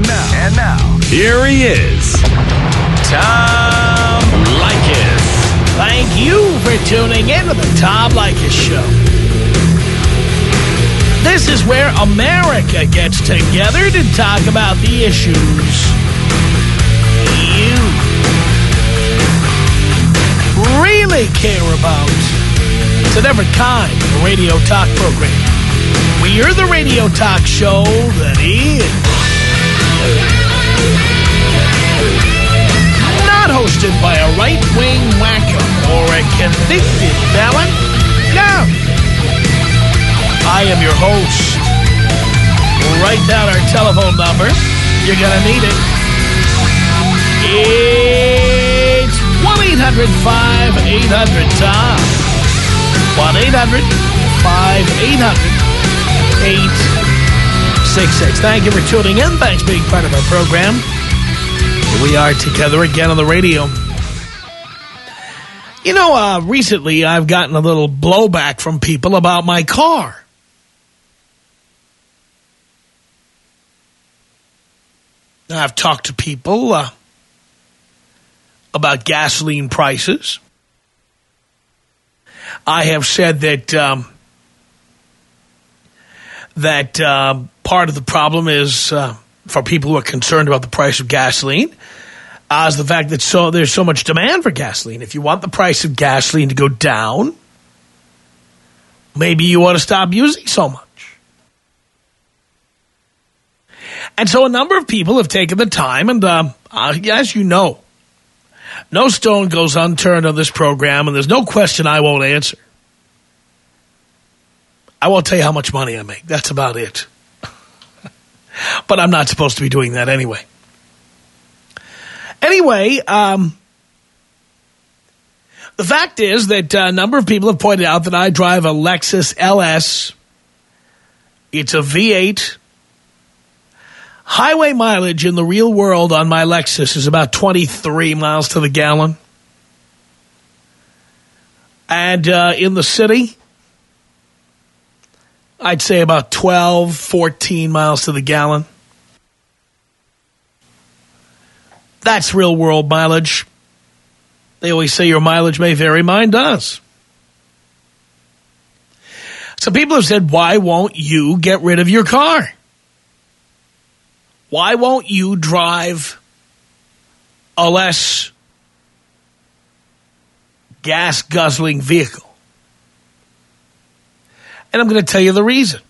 And now, and now, here he is, Tom Leykis. Thank you for tuning in to the Tom Leykis Show. This is where America gets together to talk about the issues you really care about. It's a different kind of radio talk program. We're the radio talk show that is not hosted by a right-wing wacko or a convicted felon. No. I am your host. Write down our telephone number. You're to need it. It's 1-800-5800-TOM. 1-800-5800-866. Thank you for tuning in. Thanks for being part of our program. Here we are together again on the radio. You know, uh, recently I've gotten a little blowback from people about my car. I've talked to people uh, about gasoline prices. I have said that um, that uh, part of the problem is uh, for people who are concerned about the price of gasoline uh, is the fact that so there's so much demand for gasoline. If you want the price of gasoline to go down, maybe you want to stop using so much. And so a number of people have taken the time, and um, uh, as you know, no stone goes unturned on this program, and there's no question I won't answer. I won't tell you how much money I make. That's about it. But I'm not supposed to be doing that anyway. Anyway, um, the fact is that a number of people have pointed out that I drive a Lexus LS. It's a V8 Highway mileage in the real world on my Lexus is about 23 miles to the gallon. And uh, in the city, I'd say about 12, 14 miles to the gallon. That's real world mileage. They always say your mileage may vary. Mine does. So people have said, why won't you get rid of your car? Why won't you drive a less gas guzzling vehicle? And I'm going to tell you the reason.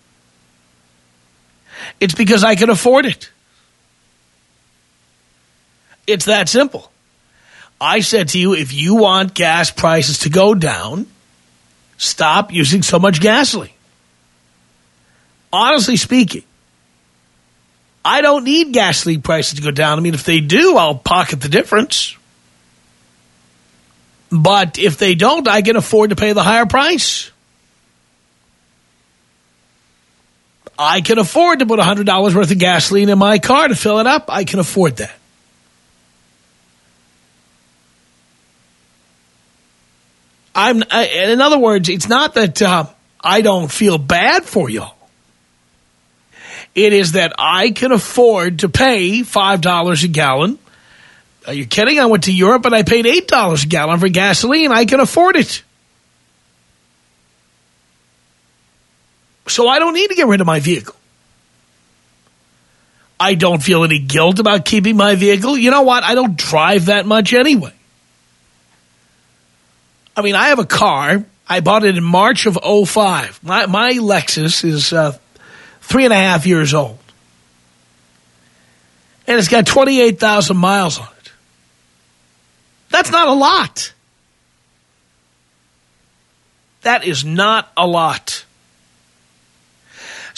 It's because I can afford it. It's that simple. I said to you, if you want gas prices to go down, stop using so much gasoline. Honestly speaking, I don't need gasoline prices to go down. I mean, if they do, I'll pocket the difference. But if they don't, I can afford to pay the higher price. I can afford to put $100 worth of gasoline in my car to fill it up. I can afford that. I'm, I, in other words, it's not that uh, I don't feel bad for y'all. It is that I can afford to pay $5 a gallon. Are you kidding? I went to Europe and I paid $8 a gallon for gasoline. I can afford it. So I don't need to get rid of my vehicle. I don't feel any guilt about keeping my vehicle. You know what? I don't drive that much anyway. I mean, I have a car. I bought it in March of 05. My, my Lexus is uh, three and a half years old. And it's got 28,000 miles on it. That's not a lot. That is not a lot.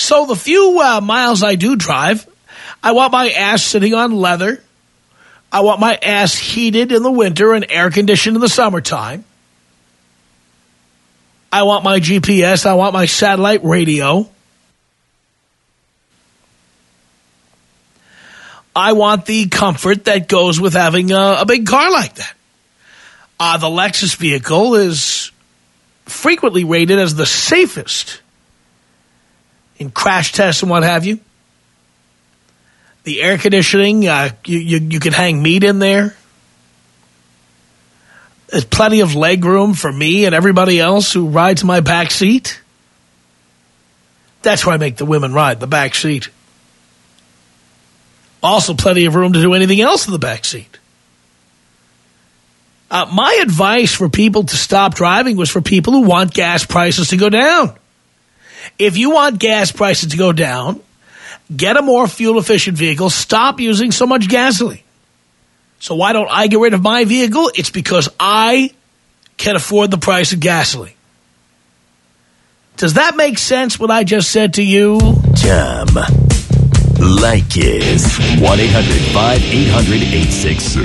So the few uh, miles I do drive, I want my ass sitting on leather. I want my ass heated in the winter and air conditioned in the summertime. I want my GPS. I want my satellite radio. I want the comfort that goes with having a, a big car like that. Uh, the Lexus vehicle is frequently rated as the safest in crash tests and what have you. The air conditioning, uh, you, you, you can hang meat in there. There's plenty of leg room for me and everybody else who rides my back seat. That's why I make the women ride the back seat. Also plenty of room to do anything else in the back seat. Uh, my advice for people to stop driving was for people who want gas prices to go down. If you want gas prices to go down, get a more fuel-efficient vehicle. Stop using so much gasoline. So why don't I get rid of my vehicle? It's because I can afford the price of gasoline. Does that make sense what I just said to you? Tom. Leykis. 1-800-5800-866.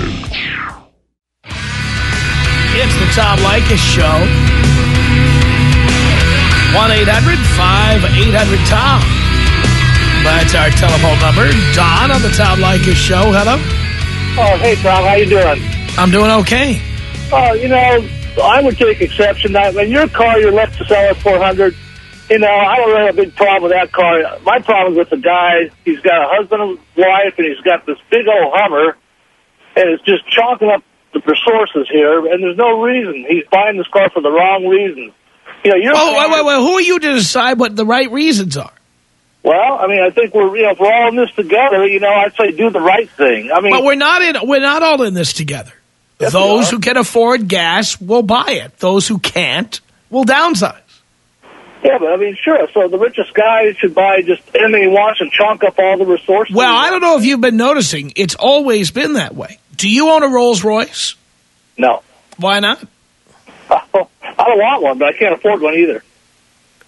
It's the Tom Leykis Show. 1-800-5800-TOM. That's our telephone number. Don on the Tom Leykis Show. Hello. Oh, hey, Tom. How you doing? I'm doing okay. Oh, you know, I would take exception that when your car, you're left to sell LS 400, you know, I don't really have a big problem with that car. My problem is with the guy. He's got a husband and wife, and he's got this big old Hummer, and it's just chalking up the resources here, and there's no reason. He's buying this car for the wrong reasons. You know, your Oh, car- wait, wait, wait. Who are you to decide what the right reasons are? Well, I mean, I think we're, you know, if we're all in this together, you know, I'd say do the right thing. I mean, But we're not in. We're not all in this together. Yes, Those who can afford gas will buy it. Those who can't will downsize. yeah, but I mean, sure. So the richest guy should buy just anything he wants and chunk up all the resources. Well, I don't know if you've been noticing. It's always been that way. Do you own a Rolls Royce? No. Why not? Oh, I don't want one, but I can't afford one either.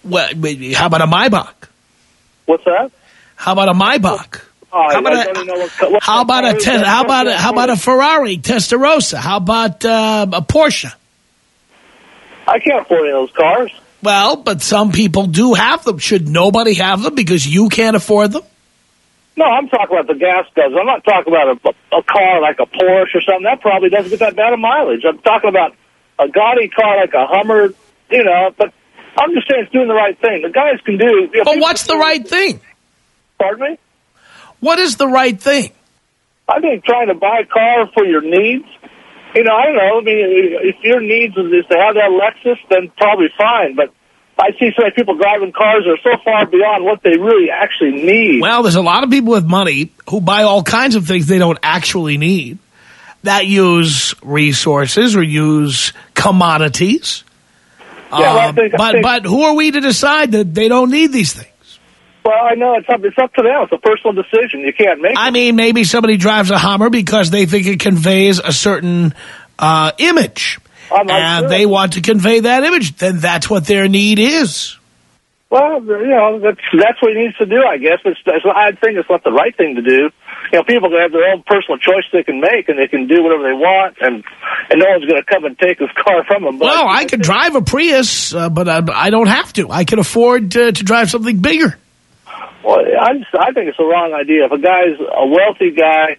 Well, how about a Maybach? What's that? How about a Maybach? Oh, How about I a, what- what- how about a how about a, how about a Ferrari Testarossa? How about uh, a Porsche? I can't afford any of those cars. Well, but some people do have them. Should nobody have them because you can't afford them? No, I'm talking about the gas guzzler. I'm not talking about a, a car like a Porsche or something. That probably doesn't get that bad of mileage. I'm talking about a gaudy car like a Hummer, you know, but I'm just saying it's doing the right thing. The guys can do... You know, But what's the right thing? Pardon me? What is the right thing? I think trying to buy a car for your needs, you know, I don't know. I mean, if your needs is, is to have that Lexus, then probably fine. But I see so many people driving cars that are so far beyond what they really actually need. Well, there's a lot of people with money who buy all kinds of things they don't actually need that use resources or use commodities. Yeah, well, Um, but think- but who are we to decide that they don't need these things? Well, I know it's up, it's up to them. It's a personal decision. You can't make I it. mean, maybe somebody drives a Hummer because they think it conveys a certain uh, image. I'm and sure. they want to convey that image. Then that's what their need is. Well, you know, that's, that's what he needs to do, I guess. It's, it's, I think it's not the right thing to do. You know, people can have their own personal choice they can make, and they can do whatever they want, and and no one's going to come and take this car from them. But Well, I could drive a Prius, uh, but I, I don't have to. I can afford to, to drive something bigger. Well, I just, I think it's the wrong idea. If a guy's a wealthy guy,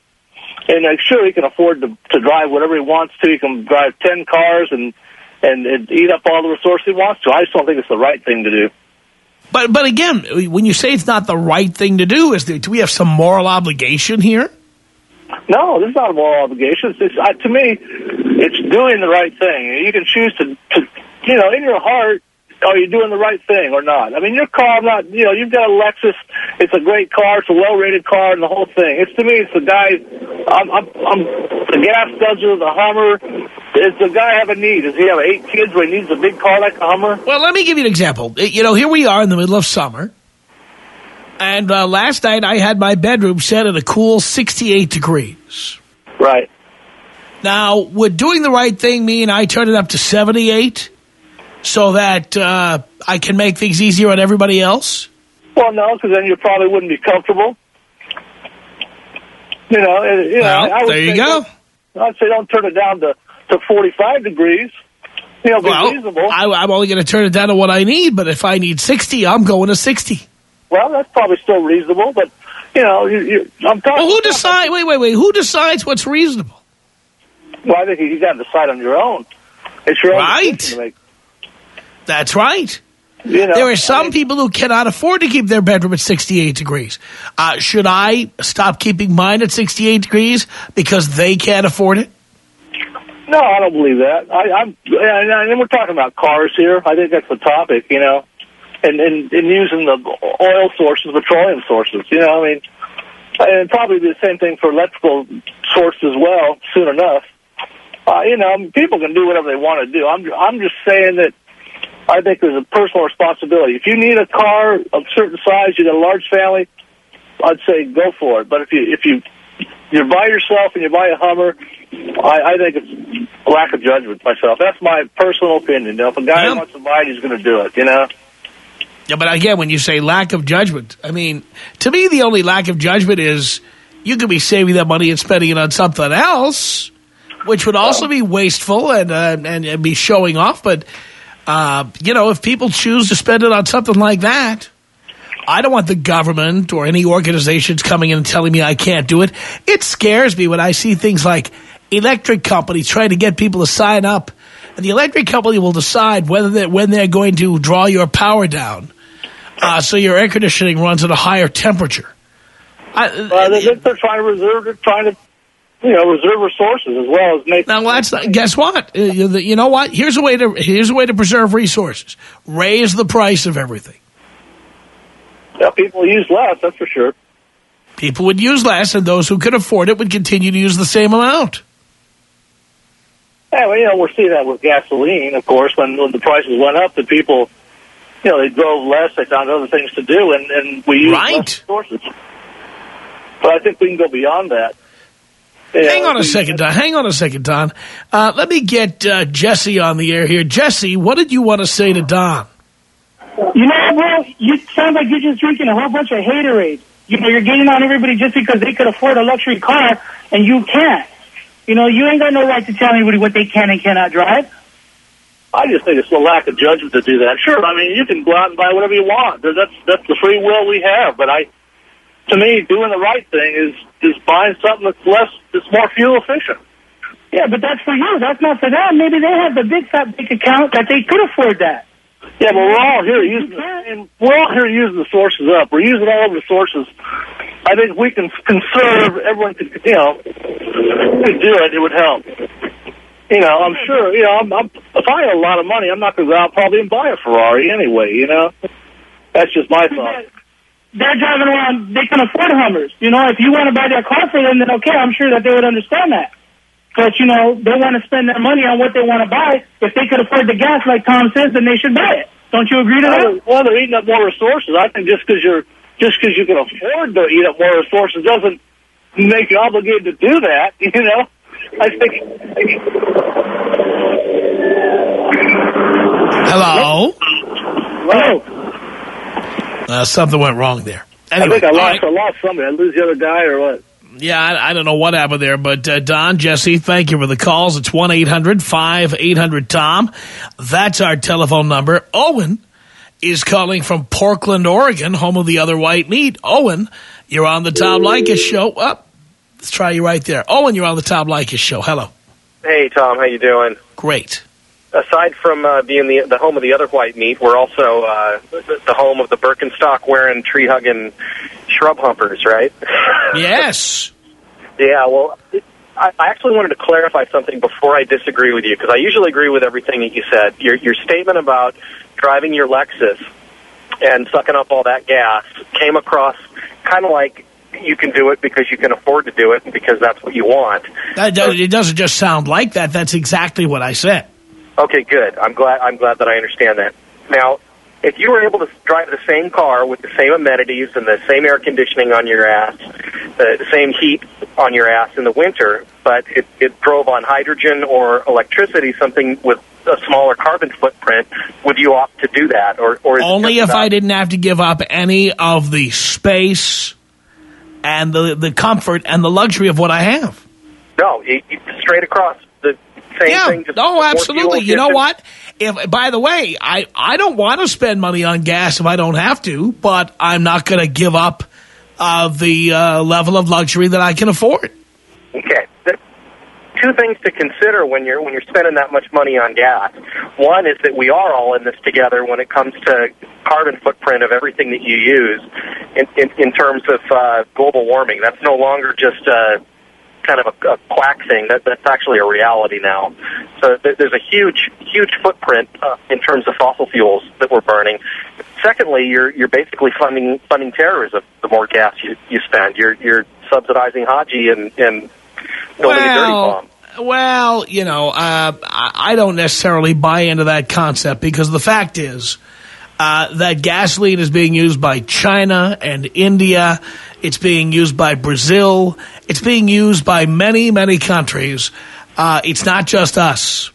and uh, sure he can afford to to drive whatever he wants to, he can drive ten cars and and, and eat up all the resources he wants to. I just don't think it's the right thing to do. But but again, when you say it's not the right thing to do, is there, do we have some moral obligation here? No, this is not a moral obligation. It's, uh, to me, it's doing the right thing. You can choose to, to, you know, in your heart, are you doing the right thing or not? I mean, your car, I'm not, you know, you've got a Lexus. It's a great car. It's a well-rated car and the whole thing. It's to me, it's the guy, I'm, I'm, I'm the gas guzzler, the Hummer. Does the guy have a need? Does he have eight kids where he needs a big car like a Hummer? Well, let me give you an example. Uh, You know, here we are in the middle of summer. And uh, last night I had my bedroom set at a cool 68 degrees. Right. Now, would doing the right thing mean I turn it up to 78 so that uh, I can make things easier on everybody else? Well, no, because then you probably wouldn't be comfortable. You know, uh, you know. Well, I would there you go. I'd say don't turn it down to, to 45 degrees. You know, be well, reasonable. I, I'm only going to turn it down to what I need, but if I need 60, I'm going to 60. well, that's probably still reasonable, but, you know, you, you, I'm talking... Well, who decides? Wait, wait, wait. Who decides what's reasonable? Well, I think you got to decide on your own. It's your own Right. Decision to make. That's right. You know, There are some I mean, people who cannot afford to keep their bedroom at 68 degrees. Uh, should I stop keeping mine at 68 degrees because they can't afford it? No, I don't believe that. I, I'm, and, and we're talking about cars here. I think that's the topic, you know, and and, and using the oil sources, petroleum sources. You know, I mean, and probably the same thing for electrical sources as well. Soon enough, uh, you know, people can do whatever they want to do. I'm I'm just saying that I think there's a personal responsibility. If you need a car of certain size, you got a large family, I'd say go for it. But if you if you you're by yourself and you buy a Hummer, I, I think it's lack of judgment myself. That's my personal opinion. Now, if a guy Yeah. wants to buy it, he's going to do it. You know. Yeah, but again, when you say lack of judgment, I mean, to me, the only lack of judgment is you could be saving that money and spending it on something else, which would also be wasteful and uh, and, and be showing off. But uh, you know, if people choose to spend it on something like that, I don't want the government or any organizations coming in and telling me I can't do it. It scares me when I see things like electric companies trying to get people to sign up, and the electric company will decide whether they when they're going to draw your power down, uh, so your air conditioning runs at a higher temperature. I, they, they're trying to reserve, they're trying to, you know, reserve resources as well as make. Now that's guess what? Uh, You know what? Here's a way to here's a way to preserve resources. Raise the price of everything. Yeah, people use less, that's for sure. People would use less, and those who could afford it would continue to use the same amount. Yeah, well, you know, we're seeing that with gasoline, of course, when, when the prices went up, the people, you know, they drove less, they found other things to do, and, and we use Right. less sources. But I think we can go beyond that. You Hang on a second, Don. Hang on a second, Don. Uh, let me get uh, Jesse on the air here. Jesse, what did you want to say to Don? You know, bro, you sound like you're just drinking a whole bunch of haterade. You know, you're getting on everybody just because they could afford a luxury car and you can't. You know, you ain't got no right to tell anybody what they can and cannot drive. I just think it's a lack of judgment to do that. Sure, I mean, you can go out and buy whatever you want. That's that's the free will we have. But I, to me, doing the right thing is is buying something that's less, that's more fuel efficient. Yeah, but that's for you. That's not for them. Maybe they have the big fat bank account that they could afford that. Yeah, but we're all here using the, and we're all here using the sources up. We're using all of the sources. I think we can conserve. Everyone could, you know, could do it. It would help. You know, I'm sure. You know, I'm, I'm, if I had a lot of money, I'm not going to go out probably and buy a Ferrari anyway. You know, that's just my thought. They're driving around. They can afford Hummers. You know, if you want to buy their car for them, then okay, I'm sure that they would understand that. But you know, they want to spend their money on what they want to buy. If they could afford the gas, like Tom says, then they should buy it. Don't you agree to that? Well, well, they're eating up more resources. I think just because you're just because you can afford to eat up more resources doesn't make you obligated to do that. You know, I think. Hello? Well, Uh, something went wrong there. I think I lost. right. I lost somebody. I lose the other guy or what? Yeah, I, I don't know what happened there, but uh, Don, Jesse, thank you for the calls. It's 1-800-5800-TOM. That's our telephone number. Owen is calling from Portland, Oregon, home of the other white meat. Owen, you're on the Tom Leykis show. Up. let's try you right there. Owen, you're on the Tom Leykis show. Hello. Hey Tom, how you doing? Great. Aside from uh, being the the home of the other white meat, we're also uh, the, home of the Birkenstock wearing, tree hugging shrub humpers, right? Yes. yeah. Well, it, I, I actually wanted to clarify something before I disagree with you because I usually agree with everything that you said. Your your statement about driving your Lexus and sucking up all that gas came across kind of like you can do it because you can afford to do it and because that's what you want. That, it doesn't just sound like that. That's exactly what I said. Okay, good. I'm glad. I'm glad that I understand that. Now, if you were able to drive the same car with the same amenities and the same air conditioning on your ass, the, the same heat on your ass in the winter, but it, it drove on hydrogen or electricity, something with a smaller carbon footprint, would you opt to do that? Or, or is Only if I didn't have to give up any of the space and the, the comfort and the luxury of what I have. No, it, it, straight across same yeah. thing. Just no, absolutely. You know what? If by the way, I I don't want to spend money on gas if I don't have to, but I'm not going to give up uh, the uh, level of luxury that I can afford. Okay. Two things to consider when you're when you're spending that much money on gas. One is that we are all in this together when it comes to carbon footprint of everything that you use in in, in terms of uh, global warming. That's no longer just uh, kind of a, a quack thing. That that's actually a reality now. So th- there's a huge huge footprint uh, in terms of fossil fuels that we're burning. Secondly, you're you're basically funding funding terrorism. The more gas you you spend, you're you're subsidizing Haji and and building a dirty bomb. well, you know, uh, I I don't necessarily buy into that concept because the fact is uh, that gasoline is being used by China and India. It's being used by Brazil. It's being used by many, many countries. Uh, it's not just us.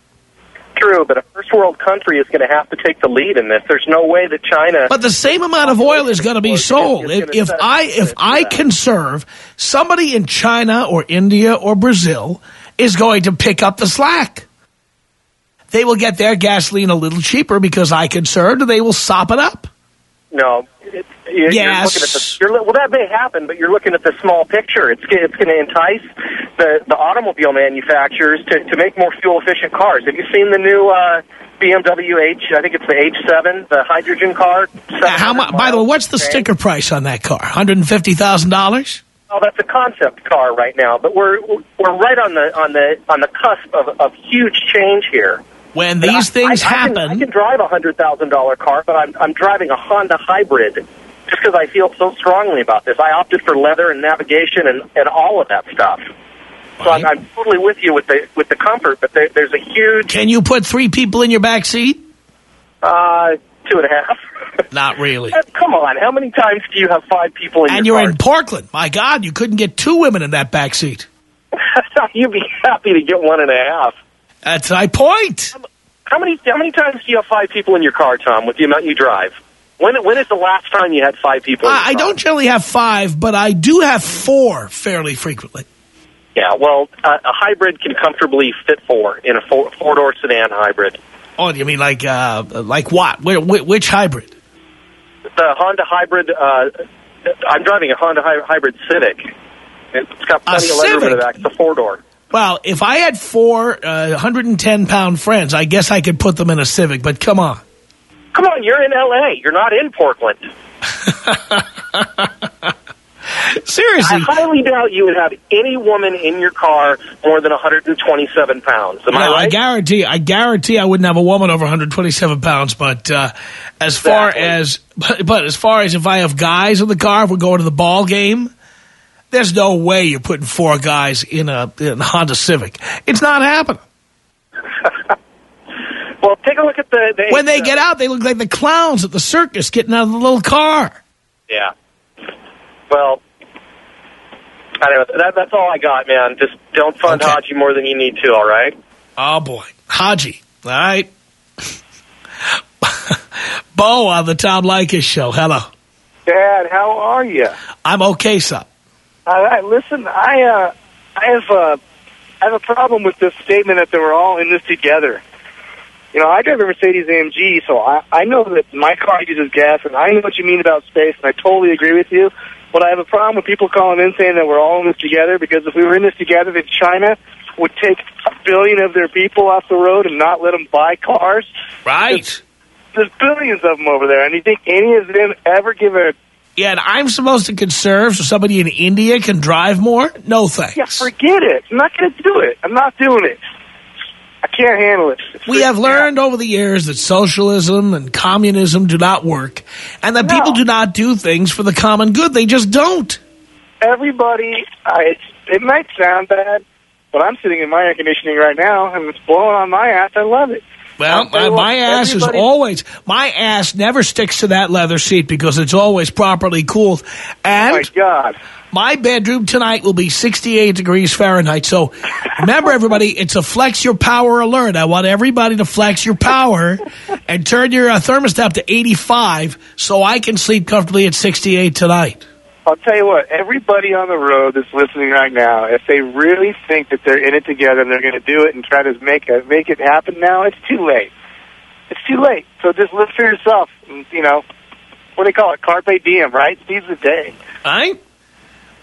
True, but a first world country is going to have to take the lead in this. There's no way that China. But the same amount of oil is going to be sold. If, if I if I conserve, somebody in China or India or Brazil is going to pick up the slack. They will get their gasoline a little cheaper because I conserved. and They will sop it up. No. It, you're, Yes. you're looking at the, well, that may happen, but you're looking at the small picture. It's, it's going to entice the, the automobile manufacturers to, to make more fuel efficient cars. Have you seen the new uh, BMW H? I think it's the H7, the hydrogen car. How much? By the way, what's the sticker price on that car? Hundred and fifty thousand dollars. Oh, that's a concept car right now, but we're we're right on the on the on the cusp of, of huge change here. When these I- things I, I happen, can, I can drive a hundred thousand dollar car, but I'm I'm driving a Honda hybrid just because I feel so strongly about this. I opted for leather and navigation and, and all of that stuff. So I'm, I'm totally with you with the with the comfort, but there, there's a huge can you put three people in your back seat? uh, two and a half. Not really. Come on, how many times do you have five people in And your you're car? in Portland. My God, you couldn't get two women in that back seat. You'd be happy to get one and a half. That's my point. How many how many times do you have five people in your car, Tom? With the amount you drive, when when is the last time you had five people? in your I I don't generally have five, but I do have four fairly frequently. Yeah, well, uh, a hybrid can comfortably fit four in a four four door sedan hybrid. Oh, you mean like uh, like what? Where, whi- which hybrid? The Honda hybrid. Uh, I'm driving a Honda hy- hybrid Civic. It's got plenty of legroom in the back. It's a four door. Well, if I had four uh, 110 pound friends, I guess I could put them in a Civic. But come on, Come on, you're in L.A. You're not in Portland. seriously. I highly doubt you would have any woman in your car more than 127 pounds. Am I No, I right? guarantee, I guarantee, I wouldn't have a woman over 127 pounds. But uh, as far as, but, but as far as if I have guys in the car, if we're going to the ball game, there's no way you're putting four guys in a, in a Honda Civic. It's not happening. well, take a look at the. the When they get out, they look like the clowns at the circus getting out of the little car. Yeah. Well, I know. That, that's all I got, man. Just don't fund Okay. Haji more than you need to. All right. Oh boy, Haji. All right. Bo on the Tom Leykis show. Hello. Dad, how are you? I'm okay, son. All right, listen, I uh, I have uh, I have a problem with this statement that they were all in this together. You know, I drive a Mercedes AMG, so I I know that my car uses gas, and I know what you mean about space, and I totally agree with you. But I have a problem with people calling in saying that we're all in this together because if we were in this together, then China would take a billion of their people off the road and not let them buy cars. Right. There's billions of them over there, and you think any of them ever give a Yeah, and I'm supposed to conserve so somebody in India can drive more? No thanks. Yeah, forget it. I'm not going to do it. I'm not doing it. I can't handle it. It's we have learned over the years that socialism and communism do not work, and that No. people do not do things for the common good. They just don't. Everybody, uh, it might sound bad, but I'm sitting in my air conditioning right now, and it's blowing on my ass. I love it. Well, my, my ass is always, my ass never sticks to that leather seat because it's always properly cooled. Oh, And my God. My bedroom tonight will be 68 degrees Fahrenheit. So remember, everybody, it's a flex your power alert. I want everybody to flex your power and turn your uh, thermostat to 85 so I can sleep comfortably at 68 tonight. I'll tell you what, everybody on the road that's listening right now, if they really think that they're in it together and they're going to do it and try to make it, make it happen now, it's too late. It's too late. So just live for yourself. And, You know, what do they call it? Carpe diem, right? Seize the day. Right?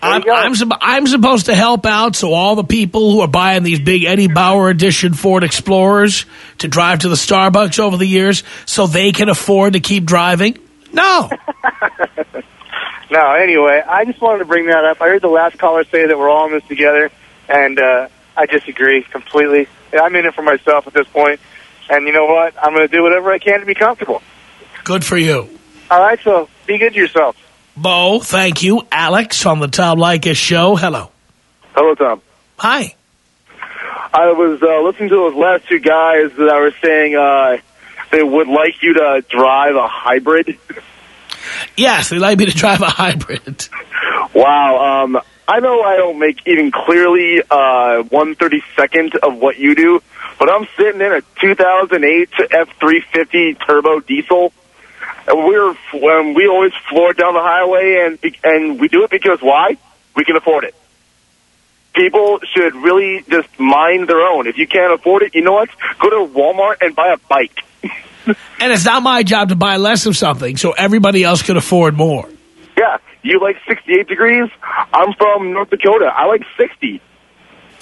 I'm. I'm, I'm supposed to help out so all the people who are buying these big Eddie Bauer edition Ford Explorers to drive to the Starbucks over the years so they can afford to keep driving? No. No, anyway, I just wanted to bring that up. I heard the last caller say that we're all in this together, and uh, I disagree completely. I'm in it for myself at this point, and you know what? I'm going to do whatever I can to be comfortable. Good for you. All right, so be good to yourself. Bo, thank you. Alex on the Tom Leykis show. Hello. Hello, Tom. Hi. I was uh, listening to those last two guys that were saying uh, they would like you to drive a hybrid. Yes, they'd like me to drive a hybrid. Wow. Um, I know I don't make even clearly uh, one thirty second of what you do, but I'm sitting in a 2008 F350 turbo diesel. And we're um, we always floor down the highway, and and we do it because why? We can afford it. People should really just mind their own. If you can't afford it, you know what? Go to Walmart and buy a bike. And it's not my job to buy less of something so everybody else could afford more. Yeah, you like 68 degrees? I'm from North Dakota. I like 60.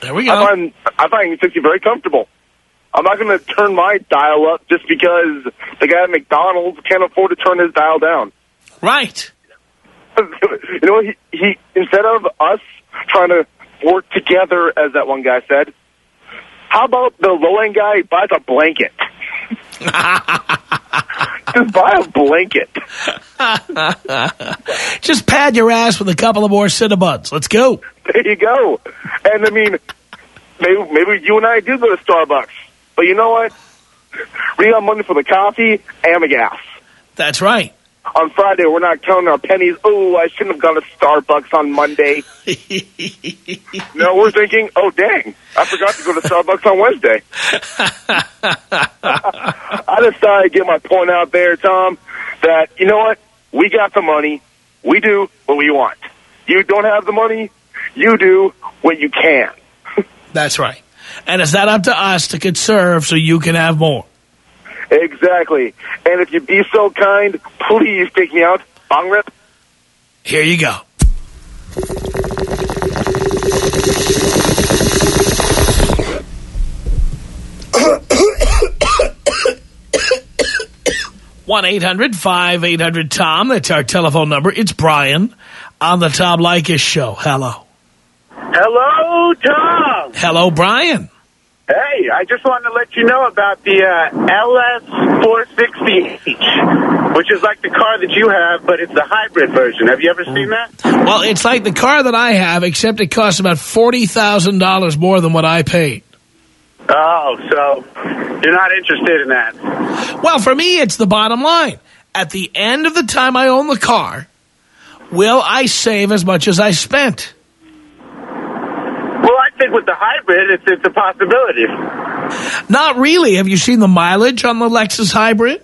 There we go. I find I find 60 very comfortable. I'm not going to turn my dial up just because the guy at McDonald's can't afford to turn his dial down. Right. you know, what? he, he instead of us trying to work together, as that one guy said, how about the low end guy buys a blanket? just buy a blanket. Just pad your ass with a couple of more Cinnabons. Let's go. There you go. And I mean, maybe maybe you and I do go to Starbucks, but you know what? We got money for the coffee and the gas. That's right. On Friday, we're not counting our pennies. Oh, I shouldn't have gone to Starbucks on Monday. no, we're thinking, oh, dang, I forgot to go to Starbucks on Wednesday. I just thought I'd get my point out there, Tom, that, you know what? We got the money. We do what we want. You don't have the money. You do what you can. That's right. And it's not up to us to conserve so you can have more. Exactly. And if you'd be so kind, please take me out. Bong rip. Here you go. One eight hundred five eight hundred Tom. That's our telephone number. It's Brian on the Tom Leykis show. Hello, Hello, Tom. hello, Brian. Hey, I just wanted to let you know about the uh, LS460H, which is like the car that you have, but it's the hybrid version. Have you ever seen that? Well, it's like the car that I have, except it costs about forty thousand dollars more than what I paid. Oh, so you're not interested in that? Well, for me, it's the bottom line. At the end of the time I own the car, will I save as much as I spent? Well, I think with the hybrid, it's it's a possibility. Not really. Have you seen the mileage on the Lexus Hybrid?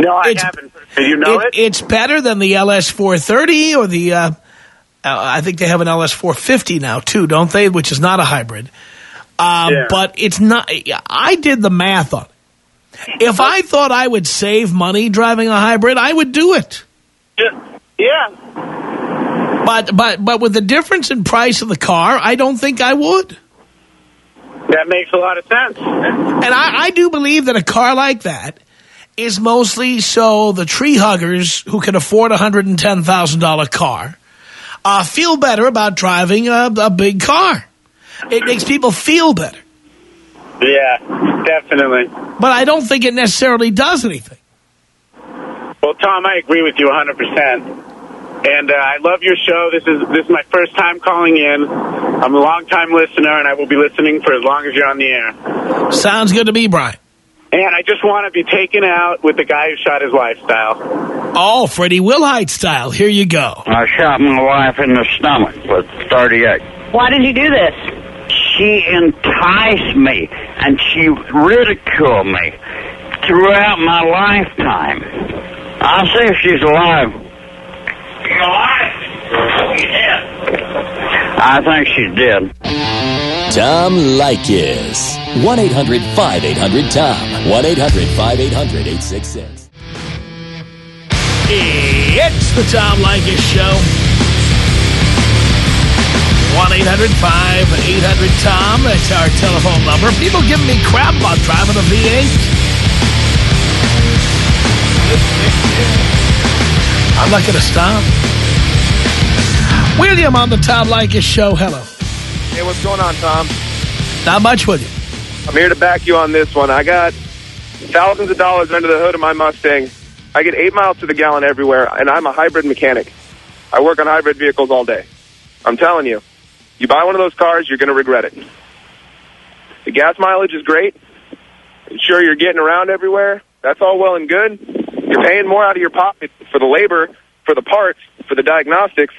No, I It's- haven't. Do you know it? It's better than the LS430 or the, uh, uh, I think they have an LS450 now too, don't they? Which is not a hybrid. Um, Yeah. But it's not, I did the math on it. If I thought I would save money driving a hybrid, I would do it. yeah. But, but, but with the difference in price of the car, I don't think I would. That makes a lot of sense. And I, I do believe that a car like that is mostly so the tree huggers who can afford a $110,000 car uh, feel better about driving a, a big car. It makes people feel better. Yeah, definitely. But I don't think it necessarily does anything. Well, Tom, I agree with you 100%. And uh, I love your show. This is this is my first time calling in. I'm a long time listener, and I will be listening for as long as you're on the air. Sounds good to me, Brian. And I just want to be taken out with the guy who shot his lifestyle. Oh, Freddie Wilhite style. Here you go. I shot my wife in the stomach with 38. Why did you do this? She enticed me and she ridiculed me throughout my lifetime. I'll see if she's alive. She's alive? Yeah. I think she's dead. Tom Leykis. 1 800 5800 Tom. 1 800 5800 866. It's the Tom Leykis Show. 1-800-5800-TOM. That's our telephone number. People giving me crap about driving a V8. I'm not going to stop. William on the Tom Leykis show. Hello. Hey, what's going on, Tom? Not much, William. I'm here to back you on this one. I got thousands of dollars under the hood of my Mustang. I get eight miles to the gallon everywhere, and I'm a hybrid mechanic. I work on hybrid vehicles all day. I'm telling you, you buy one of those cars, you're going to regret it. The gas mileage is great. Sure, you're getting around everywhere. That's all well and good. You're paying more out of your pocket for the labor, for the parts, for the diagnostics.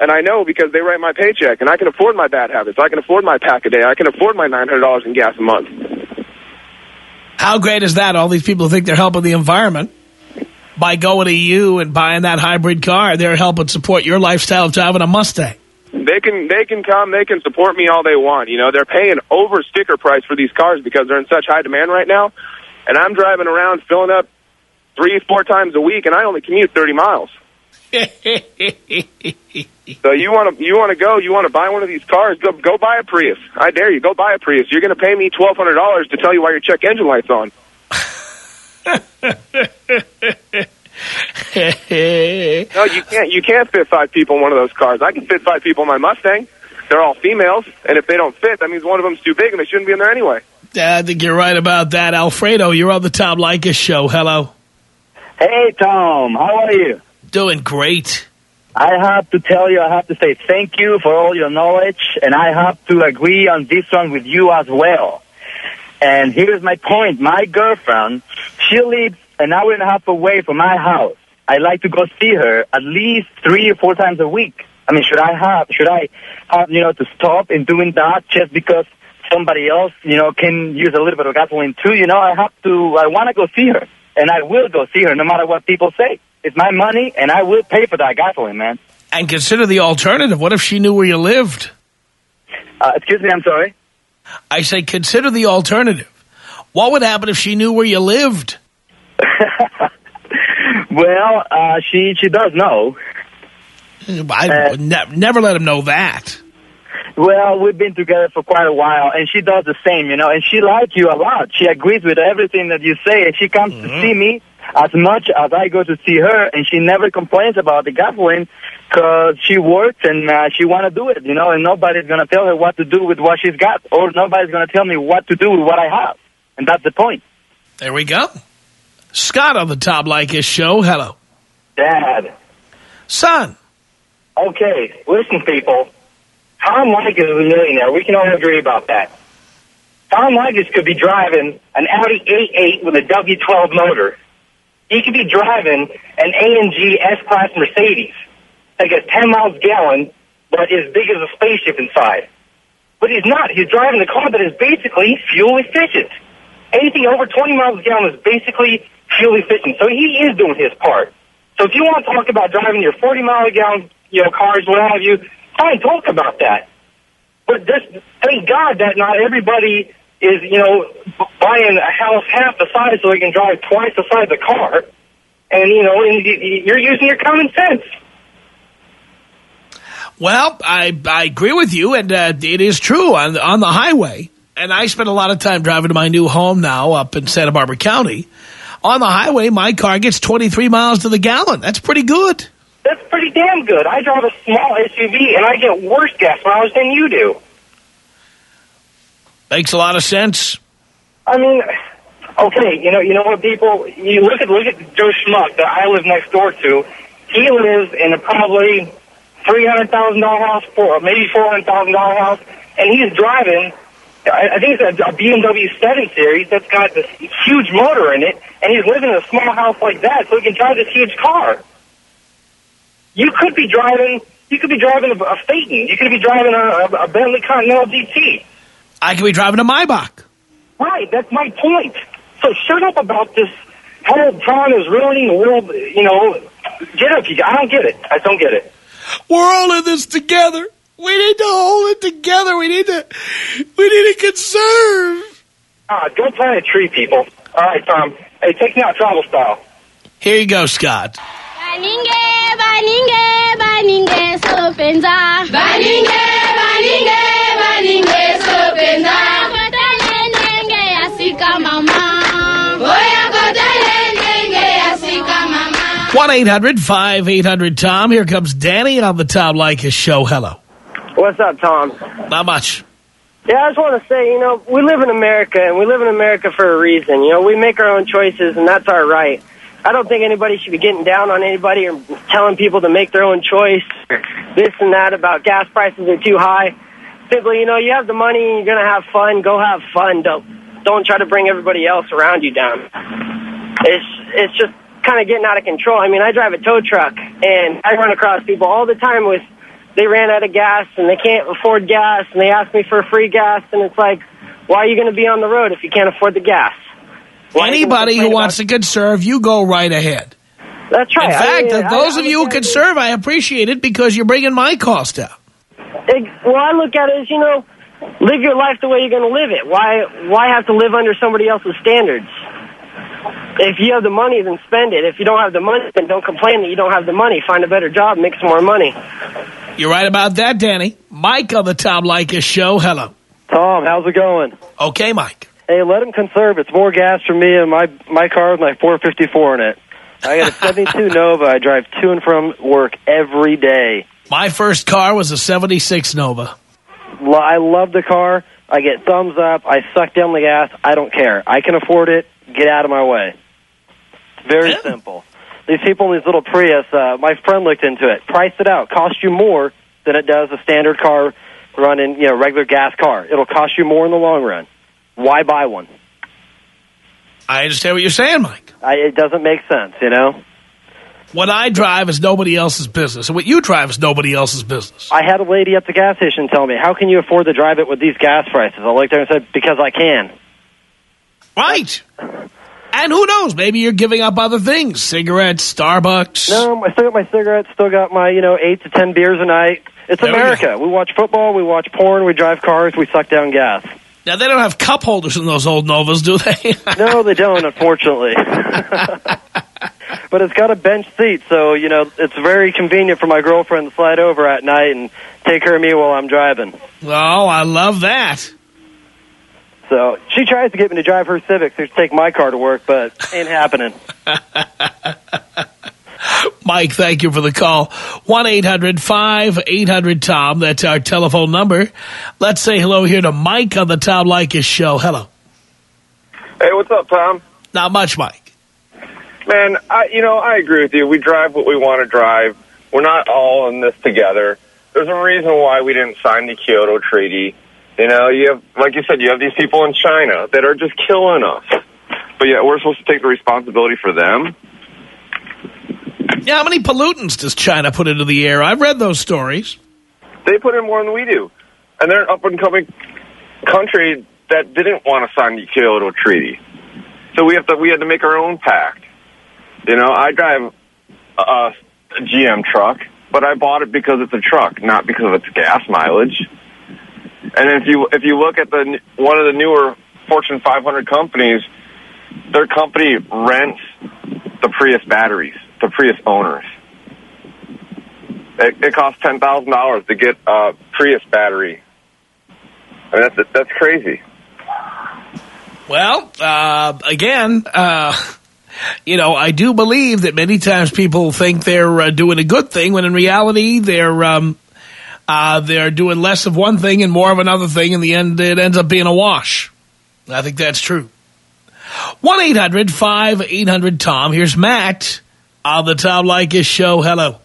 And I know because they write my paycheck, and I can afford my bad habits. I can afford my pack a day. I can afford my $900 in gas a month. How great is that? All these people think they're helping the environment by going to you and buying that hybrid car. They're helping support your lifestyle of driving a Mustang. They can they can come, they can support me all they want. You know, they're paying over sticker price for these cars because they're in such high demand right now. And I'm driving around filling up three, four times a week, and I only commute 30 miles. so you want to you want to go, you want to buy one of these cars, go go buy a Prius. I dare you, go buy a Prius. You're going to pay me $1,200 to tell you why your check engine light's on. no, you can't. You can't fit five people in one of those cars. I can fit five people in my Mustang. They're all females, and if they don't fit, that means one of them's too big, and they shouldn't be in there anyway. Yeah, I think you're right about that. Alfredo, you're on the Tom Leykis show. Hello. Hey, Tom. How are you? Doing great. I have to tell you, I have to say thank you for all your knowledge, and I have to agree on this one with you as well. And here's my point. My girlfriend, she lives an hour and a half away from my house. I like to go see her at least three or four times a week. I mean, should I have, should I have, you know, to stop in doing that just because somebody else, you know, can use a little bit of gasoline too? You know, I have to, I want to go see her. And I will go see her no matter what people say. It's my money, and I will pay for that gasoline, man. And consider the alternative. What if she knew where you lived? Uh, excuse me, I'm sorry? I say consider the alternative. What would happen if she knew where you lived? well, uh, she she does know. I uh, ne never let him know that. Well, we've been together for quite a while, and she does the same, you know, and she likes you a lot. She agrees with everything that you say, and she comes mm -hmm. to mm-hmm. see me as much as I go to see her, and she never complains about the gasoline because she works and uh, she want to do it, you know, and nobody's going to tell her what to do with what she's got, or nobody's going to tell me what to do with what I have. And that's the point. There we go. Scott on the Tom Leykis show. Hello. Dad. Son. Okay, listen, people. Tom Leykis is a millionaire. We can all agree about that. Tom Leykis could be driving an Audi A8 with a W12 motor. He could be driving an AMG S-Class Mercedes that gets 10 miles a gallon, but is big as a spaceship inside. But he's not. He's driving a car that is basically fuel efficient. Anything over 20 miles a gallon is basically fuel efficient. So he is doing his part. So if you want to talk about driving your 40 mile a gallon, you know, cars, what have you, fine, talk about that. But this, thank God that not everybody is, you know, buying a house half the size so they can drive twice the size of the car. And, you know, and you're using your common sense. Well, I, I agree with you, and uh, it is true on, on the highway. And I spend a lot of time driving to my new home now up in Santa Barbara County. On the highway, my car gets 23 miles to the gallon. That's pretty good. That's pretty damn good. I drive a small SUV, and I get worse gas mileage than you do. Makes a lot of sense. I mean, okay, you know, you know what, people? You look at look at Joe Schmuck that I live next door to. He lives in a probably three hundred thousand dollar house, four maybe four hundred thousand dollar house, and he's driving. I, I think it's a, a BMW 7 Series that's got this huge motor in it, and he's living in a small house like that, so he can drive this huge car. You could be driving. You could be driving a, a Phaeton. You could be driving a, a, a Bentley Continental GT. I could be driving a Maybach. Right, that's my point. So shut up about this whole Tron is ruining the world, you know. Get up, you I don't get it. I don't get it. We're all in this together. We need to hold it together. We need to, we need to conserve. Ah, go plant a tree, people. All right, Tom. Hey, take me out travel style. Here you go, Scott. Baninge, baninge, baninge, solo penza. Baninge, baninge. baninge baninge sopenda kotale ndenge asika mama oya kotale ndenge asika mama 1-800-5800-TOM. Here comes Danny on the Tom Leykis show. Hello. What's up, Tom? Not much. Yeah, I just want to say, you know, we live in America, and we live in America for a reason. You know, we make our own choices, and that's our right. I don't think anybody should be getting down on anybody or telling people to make their own choice, or this and that about gas prices are too high. Simply, you know, you have the money, you're going to have fun, go have fun. Don't, don't try to bring everybody else around you down. It's, it's just kind of getting out of control. I mean, I drive a tow truck, and I run across people all the time with they ran out of gas and they can't afford gas and they ask me for free gas and it's like, why are you going to be on the road if you can't afford the gas? Why are you gonna Anybody who wants to conserve, you go right ahead. That's right. In I fact, mean, uh, those I of you who look at it- conserve, I appreciate it because you're bringing my cost down. It, well, I look at it as, you know, live your life the way you're going to live it. Why, why have to live under somebody else's standards? If you have the money, then spend it. If you don't have the money, then don't complain that you don't have the money. Find a better job, make some more money. You're right about that, Danny. Mike on the Tom Leykis show. Hello. Tom, how's it going? Okay, Mike. Hey, let him conserve. It's more gas for me and my my car with my 454 in it. I got a 72 Nova. I drive to and from work every day. My first car was a 76 Nova. I love the car. I get thumbs up. I suck down the gas. I don't care. I can afford it. Get out of my way. It's very simple. These people in these little Prius, uh, my friend looked into it, priced it out, cost you more than it does a standard car running, you know, regular gas car. It'll cost you more in the long run. Why buy one? I understand what you're saying, Mike. I, it doesn't make sense, you know? What I drive is nobody else's business, and what you drive is nobody else's business. I had a lady at the gas station tell me, how can you afford to drive it with these gas prices? I looked at her and said, because I can. Right. And who knows? Maybe you're giving up other things. Cigarettes, Starbucks. No, I still got my cigarettes, still got my, you know, eight to ten beers a night. It's There we America. We, watch football, we watch porn, we drive cars, we suck down gas. Now, they don't have cup holders in those old Novas, do they? no, they don't, unfortunately. but it's got a bench seat, so, you know, it's very convenient for my girlfriend to slide over at night and take care of me while I'm driving. Oh, I love that. So she tries to get me to drive her Civic to take my car to work, but ain't happening. Mike, thank you for the call. 1-800-5800-TOM. That's our telephone number. Let's say hello here to Mike on the Tom Leykis show. Hello. Hey, what's up, Tom? Not much, Mike. Man, I, you know, I agree with you. We drive what we want to drive. We're not all in this together. There's a reason why we didn't sign the Kyoto Treaty. You know, you have, like you said, you have these people in China that are just killing us. But yet we're supposed to take the responsibility for them. Yeah, how many pollutants does China put into the air? I've read those stories. They put in more than we do. And they're an up-and-coming country that didn't want to sign the Kyoto Treaty. So we have to, we had to make our own pact. You know, I drive a, a GM truck, but I bought it because it's a truck, not because of its gas mileage. And if you if you look at the one of the newer Fortune 500 companies, their company rents the Prius batteries, the Prius owners. It, it costs ten thousand dollars to get a Prius battery. I mean, that's that's crazy. Well, uh, again, uh, you know, I do believe that many times people think they're uh, doing a good thing when in reality they're um, uh, they're doing less of one thing and more of another thing. In the end, it ends up being a wash. I think that's true. 1-800-5800-TOM. Here's Matt on the Tom Leykis show. Hello.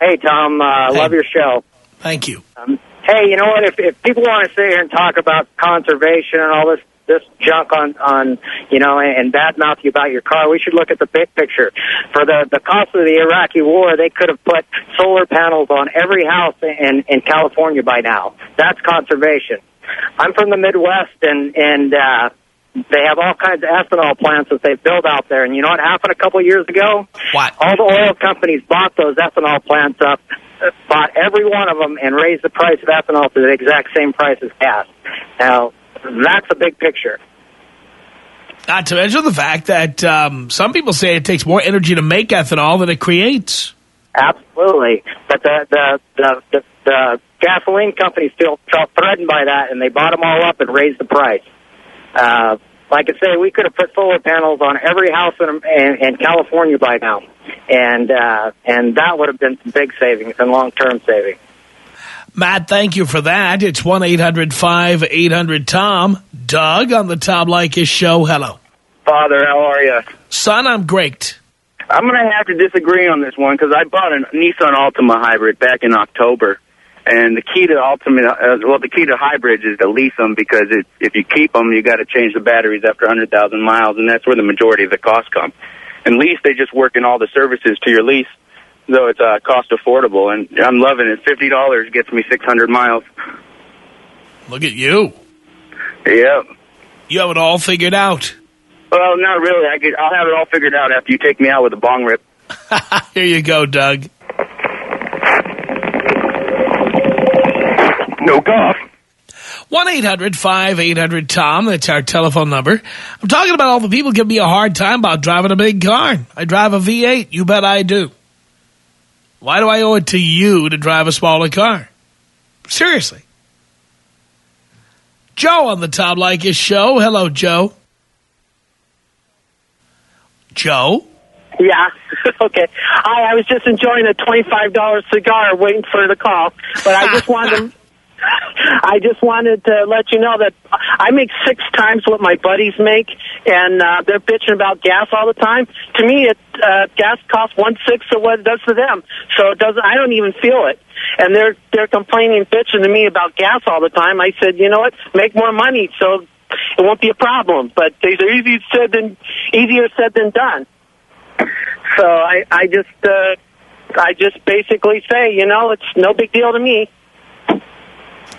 Hey, Tom. Uh, Hey. Love your show. Thank you. Um, hey, you know what? If, if people want to sit here and talk about conservation and all this this junk on on you know and badmouth you about your car, we should look at the big picture. For the the cost of the Iraqi war, they could have put solar panels on every house in in California by now. That's conservation. I'm from the Midwest, and and uh, they have all kinds of ethanol plants that they've built out there. And you know what happened a couple years ago? What? All the oil companies bought those ethanol plants up, bought every one of them, and raised the price of ethanol to the exact same price as gas. Now, that's a big picture. Not to mention the fact that um, some people say it takes more energy to make ethanol than it creates. Absolutely, but the the the the, the gasoline companies feel, felt threatened by that, and they bought them all up and raised the price. Uh, like I say, we could have put solar panels on every house in, in, in California by now, and uh, and that would have been some big savings and long term savings. Matt, thank you for that. It's 1-800-5800-TOM. Doug on the Tom Leykis show. Hello. Father, how are you? Son, I'm great. I'm going to have to disagree on this one because I bought a Nissan Altima hybrid back in October. And the key to Altima, uh, well, the key to hybrids is to lease them because it, if you keep them, you got to change the batteries after 100,000 miles, and that's where the majority of the costs come. And lease, they just work in all the services to your lease, so it's uh, cost affordable. And I'm loving it. $50 gets me 600 miles. Look at you. Yep. You have it all figured out. Well, not really. I could, I'll have it all figured out after you take me out with a bong rip. Here you go, Doug. No golf. 1-800-5800-TOM. That's our telephone number. I'm talking about all the people giving me a hard time about driving a big car. I drive a V8. You bet I do. Why do I owe it to you to drive a smaller car? Seriously. Joe on the Tom Leykis show. Hello, Joe. Joe? Yeah. okay. I, I was just enjoying a twenty-five dollar cigar, waiting for the call. But I just wanted to. I just wanted to let you know that I make six times what my buddies make, and uh, they're bitching about gas all the time. To me, it uh, gas costs one sixth of what it does to them, so it doesn't. I don't even feel it. And they're they're complaining, bitching to me about gas all the time. I said, you know what? Make more money, so it won't be a problem. But these are easier said than easier said than done. So I I just uh, I just basically say, you know, it's no big deal to me.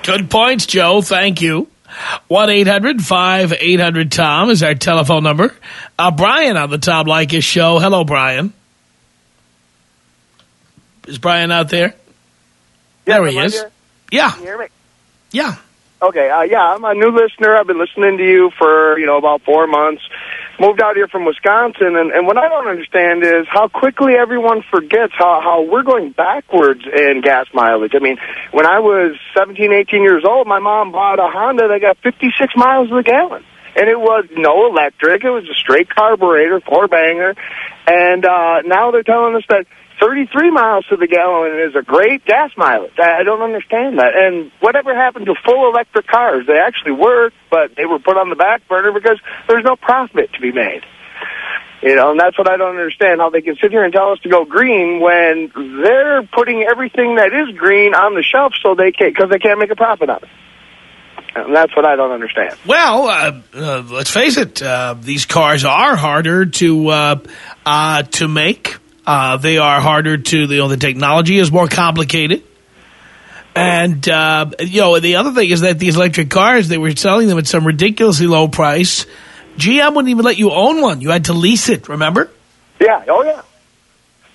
Good points, Joe. Thank you. 1-800-5800-TOM is our telephone number. Uh, Brian on the Tom Leykis show. Hello, Brian. Is Brian out there? there he is. there? Yeah. Can you hear me? Yeah. Okay, uh, yeah, I'm a new listener. I've been listening to you for, you know, about four months. Moved out here from Wisconsin, and, and what I don't understand is how quickly everyone forgets how, how we're going backwards in gas mileage. I mean, when I was 17, 18 years old, my mom bought a Honda that got 56 miles the gallon. And it was no electric. It was a straight carburetor, four-banger. And uh, now they're telling us that 33 miles to the gallon is a great gas mileage. I don't understand that. And whatever happened to full electric cars? They actually work, but they were put on the back burner because there's no profit to be made. You know, and that's what I don't understand, how they can sit here and tell us to go green when they're putting everything that is green on the shelf so they can't, because they can't make a profit on it. And that's what I don't understand. Well, uh, uh, let's face it. Uh, these cars are harder to uh, uh, to make. Uh, they are harder to, you know, the technology is more complicated. And, uh, you know, the other thing is that these electric cars, they were selling them at some ridiculously low price. GM wouldn't even let you own one. You had to lease it, remember? Yeah, oh yeah.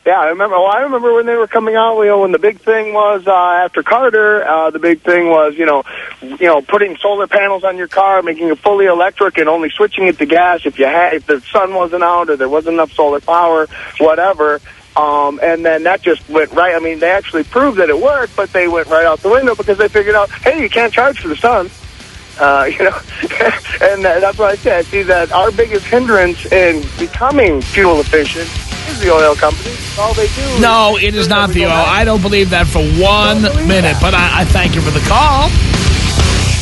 Yeah, I remember. Well, I remember when they were coming out. You know, when the big thing was uh, after Carter, uh, the big thing was you know, you know, putting solar panels on your car, making it fully electric, and only switching it to gas if you had if the sun wasn't out or there wasn't enough solar power, whatever. Um, and then that just went right. I mean, they actually proved that it worked, but they went right out the window because they figured out, hey, you can't charge for the sun. Uh, you know, and that's what I said. See, that our biggest hindrance in becoming fuel efficient is the oil companies. All they do. No, it is not the oil. I don't believe that for one minute, but I, I thank you for the call.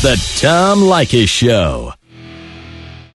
The Tom Leykis Show.